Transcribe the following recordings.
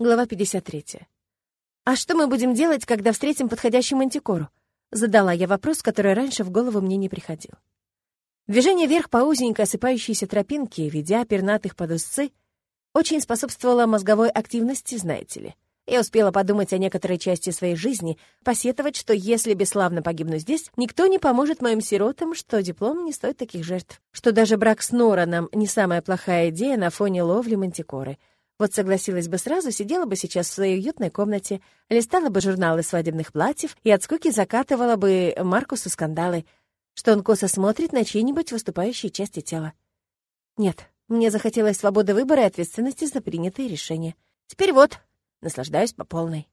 Глава 53. «А что мы будем делать, когда встретим подходящую мантикору?» Задала я вопрос, который раньше в голову мне не приходил. Движение вверх по узенькой осыпающейся тропинке, ведя пернатых под узцы, очень способствовало мозговой активности, знаете ли. Я успела подумать о некоторой части своей жизни, посетовать, что если бесславно погибну здесь, никто не поможет моим сиротам, что диплом не стоит таких жертв, что даже брак с Нораном не самая плохая идея на фоне ловли мантикоры. Вот согласилась бы сразу, сидела бы сейчас в своей уютной комнате, листала бы журналы свадебных платьев и от скуки закатывала бы Маркусу скандалы — что он косо смотрит на чьи-нибудь выступающие части тела. Нет, мне захотелось свободы выбора и ответственности за принятые решения. Теперь вот, наслаждаюсь по полной.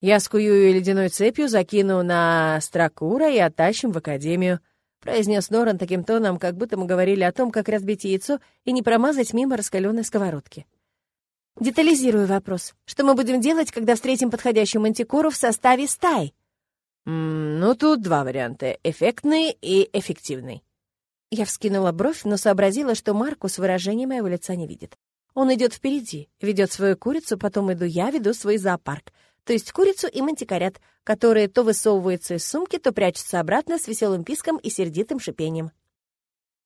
Я скую ее ледяной цепью, закину на Стракура и оттащим в академию, произнес Норан таким тоном, как будто мы говорили о том, как разбить яйцо и не промазать мимо раскаленной сковородки. Детализирую вопрос. Что мы будем делать, когда встретим подходящую мантикору в составе стаи? «Ну, тут два варианта — эффектный и эффективный». Я вскинула бровь, но сообразила, что Маркус выражения моего лица не видит. Он идет впереди, ведет свою курицу, потом иду я, веду свой зоопарк. То есть курицу и мантикорят, которые то высовываются из сумки, то прячутся обратно с веселым писком и сердитым шипением.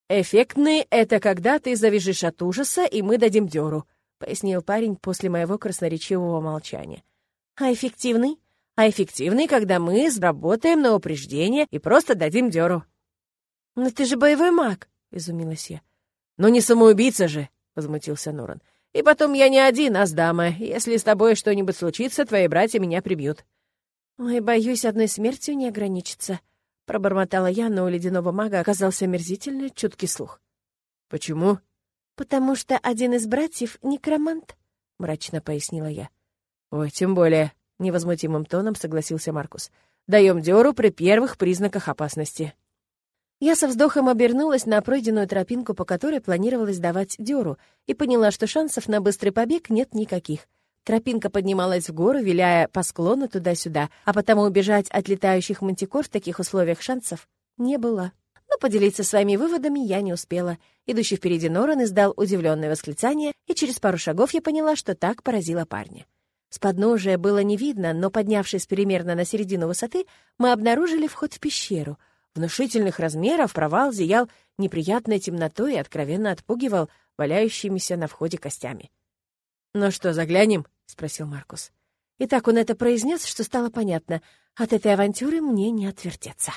«Эффектный — это когда ты завяжешь от ужаса, и мы дадим дёру», — пояснил парень после моего красноречивого молчания. «А эффективный?» а эффективный, когда мы сработаем на упреждение и просто дадим дёру». «Но ты же боевой маг», — изумилась я. «Ну не самоубийца же», — возмутился Норан. «И потом я не один, а с дамой. Если с тобой что-нибудь случится, твои братья меня прибьют». «Ой, боюсь, одной смертью не ограничиться», — пробормотала я, но у ледяного мага оказался омерзительно чуткий слух. «Почему?» «Потому что один из братьев — некромант», — мрачно пояснила я. «Ой, тем более», невозмутимым тоном согласился Маркус. Даем дёру при первых признаках опасности. Я со вздохом обернулась на пройденную тропинку, по которой планировалось давать дёру, и поняла, что шансов на быстрый побег нет никаких. Тропинка поднималась в гору, виляя по склону туда-сюда, а потому убежать от летающих мантикор в таких условиях шансов не было. Но поделиться своими выводами я не успела. Идущий впереди Норан издал удивленное восклицание, и через пару шагов я поняла, что так поразило парня. С подножия было не видно, но, поднявшись примерно на середину высоты, мы обнаружили вход в пещеру. Внушительных размеров провал зиял неприятной темнотой и откровенно отпугивал валяющимися на входе костями. «Ну что, заглянем?» — спросил Маркус. И так он это произнес, что стало понятно. От этой авантюры мне не отвертеться.